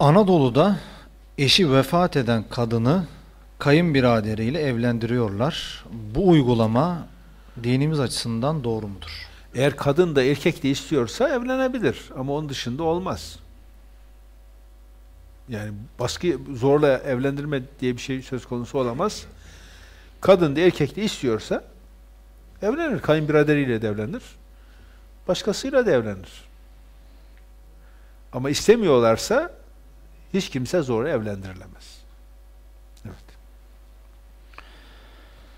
Anadolu'da eşi vefat eden kadını kayınbiraderiyle evlendiriyorlar. Bu uygulama dinimiz açısından doğru mudur? Eğer kadın da erkek de istiyorsa evlenebilir ama onun dışında olmaz. Yani baskı zorla evlendirme diye bir şey söz konusu olamaz. Kadın da erkek de istiyorsa evlenir. Kayınbiraderiyle de evlenir. Başkasıyla da evlenir. Ama istemiyorlarsa hiç kimse zorla evlendirilemez.